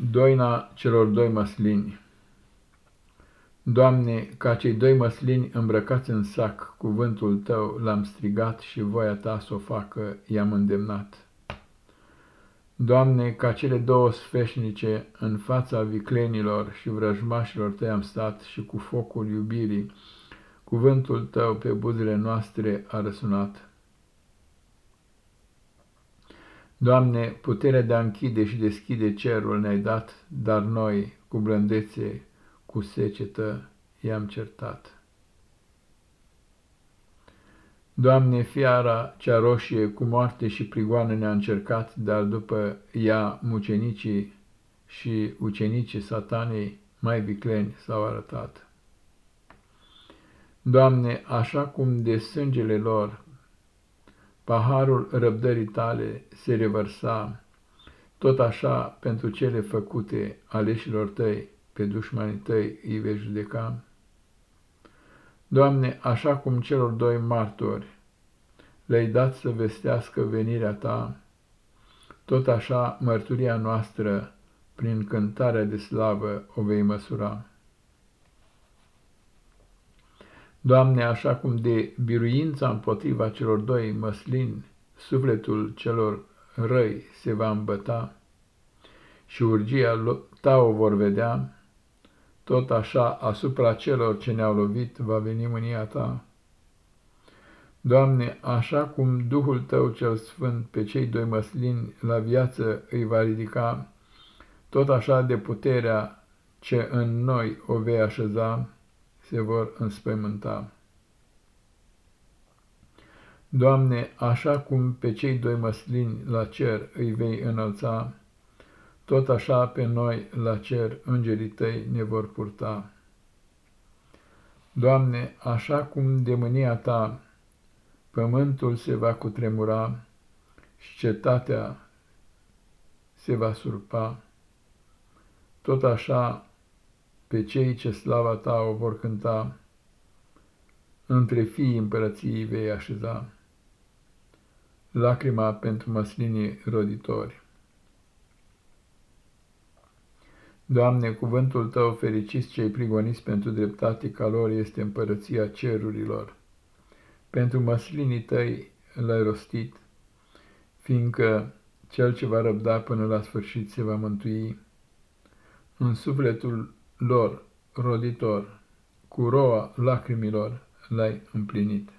Doina celor doi măslini Doamne, ca cei doi măslini îmbrăcați în sac, cuvântul Tău l-am strigat și voia Ta să o facă i-am îndemnat. Doamne, ca cele două sfeșnice în fața viclenilor și vrăjmașilor Tăi am stat și cu focul iubirii, cuvântul Tău pe buzele noastre a răsunat. Doamne, puterea de a închide și deschide cerul ne-ai dat, dar noi, cu blândețe, cu secetă, i-am certat. Doamne, fiara cea roșie cu moarte și prigoană ne-a încercat, dar după ea mucenicii și ucenicii satanei mai vicleni s-au arătat. Doamne, așa cum de sângele lor paharul răbdării tale se revărsa, tot așa pentru cele făcute aleșilor tăi, pe dușmanii tăi îi vei judeca. Doamne, așa cum celor doi martori le-ai dat să vestească venirea ta, tot așa mărturia noastră, prin cântarea de slavă, o vei măsura. Doamne, așa cum de biruința împotriva celor doi măslini, sufletul celor răi se va îmbăta și urgia ta o vor vedea, tot așa asupra celor ce ne-au lovit va veni mânia ta. Doamne, așa cum Duhul Tău cel Sfânt pe cei doi măslini la viață îi va ridica, tot așa de puterea ce în noi o vei așeza, se vor înspăimânta. Doamne, așa cum pe cei doi măslini la cer îi vei înălța, tot așa pe noi la cer îngerii tăi ne vor purta. Doamne, așa cum de mânia ta pământul se va cutremura și cetatea se va surpa, tot așa pe cei ce slava ta o vor cânta, între fiii împărăției vei așeza. Lacrima pentru măslinii roditori. Doamne, cuvântul Tău, fericiți cei prigoniți pentru dreptate, ca lor este împărăția cerurilor. Pentru măslinii Tăi l-ai rostit, fiindcă cel ce va răbda până la sfârșit se va mântui. În sufletul lor roditor, cu roa lacrimilor l-ai împlinit.